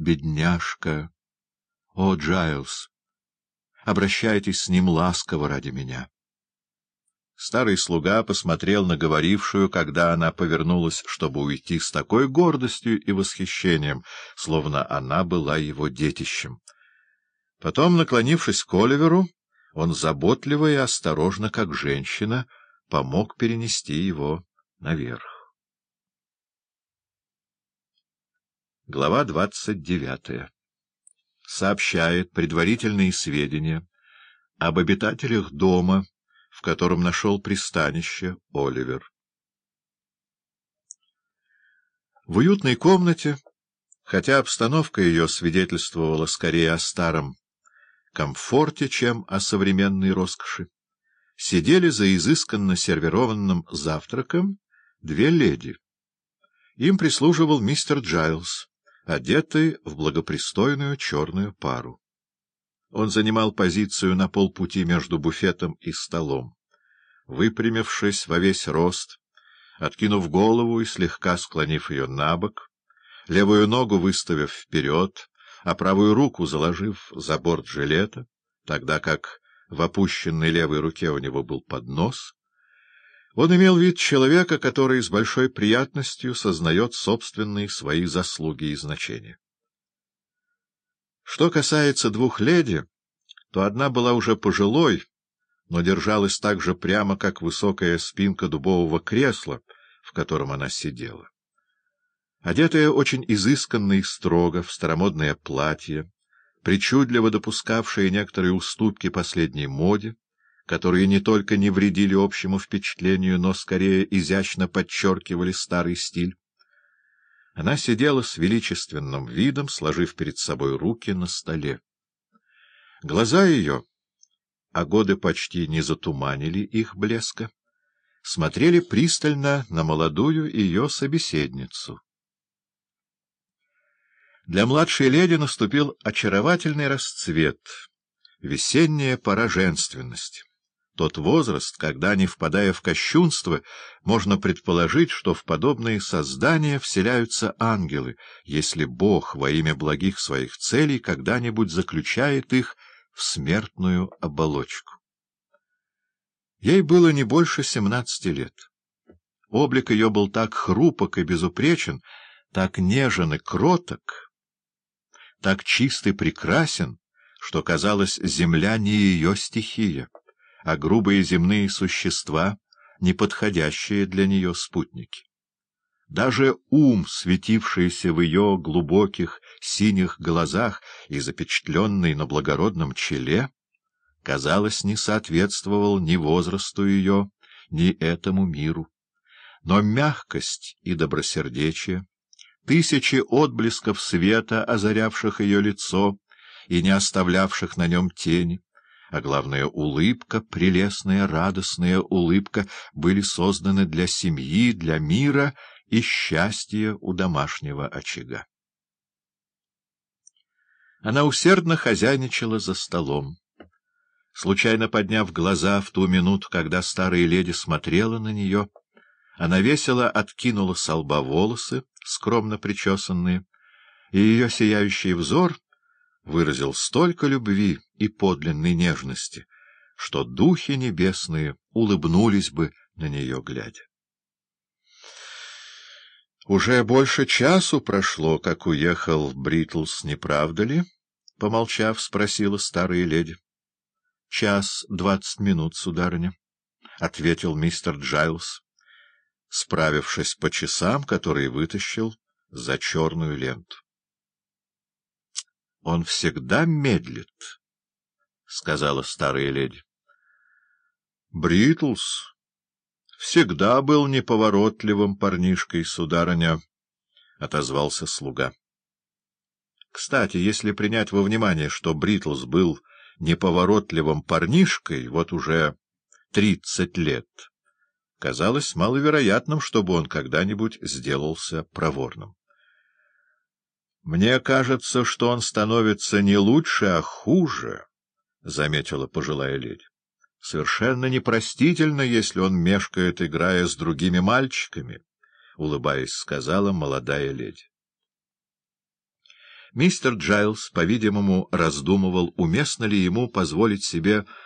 бедняжка. О, Джайлз, обращайтесь с ним ласково ради меня. Старый слуга посмотрел на говорившую, когда она повернулась, чтобы уйти с такой гордостью и восхищением, словно она была его детищем. Потом, наклонившись к Оливеру, он заботливо и осторожно, как женщина, помог перенести его наверх. Глава двадцать девятая сообщает предварительные сведения об обитателях дома, в котором нашел пристанище Оливер. В уютной комнате, хотя обстановка ее свидетельствовала скорее о старом комфорте, чем о современной роскоши, сидели за изысканно сервированным завтраком две леди. Им прислуживал мистер Джайлз, одетый в благопристойную черную пару. Он занимал позицию на полпути между буфетом и столом. Выпрямившись во весь рост, откинув голову и слегка склонив ее на бок, левую ногу выставив вперед, а правую руку заложив за борт жилета, тогда как в опущенной левой руке у него был поднос, он имел вид человека, который с большой приятностью сознает собственные свои заслуги и значения. Что касается двух леди, то одна была уже пожилой, но держалась так же прямо, как высокая спинка дубового кресла, в котором она сидела. Одетая очень изысканно и строго в старомодное платье, причудливо допускавшая некоторые уступки последней моде, которые не только не вредили общему впечатлению, но скорее изящно подчеркивали старый стиль, она сидела с величественным видом, сложив перед собой руки на столе. Глаза ее, а годы почти не затуманили их блеска, смотрели пристально на молодую ее собеседницу. Для младшей леди наступил очаровательный расцвет, весенняя пора женственности тот возраст, когда, не впадая в кощунство, можно предположить, что в подобные создания вселяются ангелы, если Бог во имя благих своих целей когда-нибудь заключает их в смертную оболочку. Ей было не больше семнадцати лет. Облик ее был так хрупок и безупречен, так нежен и кроток, так чист и прекрасен, что, казалось, земля не ее стихия а грубые земные существа — неподходящие для нее спутники. Даже ум, светившийся в ее глубоких синих глазах и запечатленный на благородном челе, казалось, не соответствовал ни возрасту ее, ни этому миру. Но мягкость и добросердечие, тысячи отблесков света, озарявших ее лицо и не оставлявших на нем тени, а главное, улыбка, прелестная, радостная улыбка, были созданы для семьи, для мира и счастья у домашнего очага. Она усердно хозяйничала за столом. Случайно подняв глаза в ту минуту, когда старая леди смотрела на нее, она весело откинула с лба волосы, скромно причесанные, и ее сияющий взор выразил столько любви и подлинной нежности, что духи небесные улыбнулись бы на нее глядя. «Уже больше часу прошло, как уехал Бритлс, не правда ли?» — помолчав, спросила старая леди. — Час двадцать минут, сударыня, — ответил мистер Джайлс, справившись по часам, которые вытащил за черную ленту. — Он всегда медлит, — сказала старая леди. — Бритлс всегда был неповоротливым парнишкой, сударыня, — отозвался слуга. Кстати, если принять во внимание, что Бритлс был неповоротливым парнишкой вот уже тридцать лет, казалось маловероятным, чтобы он когда-нибудь сделался проворным. — Мне кажется, что он становится не лучше, а хуже, — заметила пожилая леди. — Совершенно непростительно, если он мешкает, играя с другими мальчиками, — улыбаясь, сказала молодая леди. Мистер Джайлс, по-видимому, раздумывал, уместно ли ему позволить себе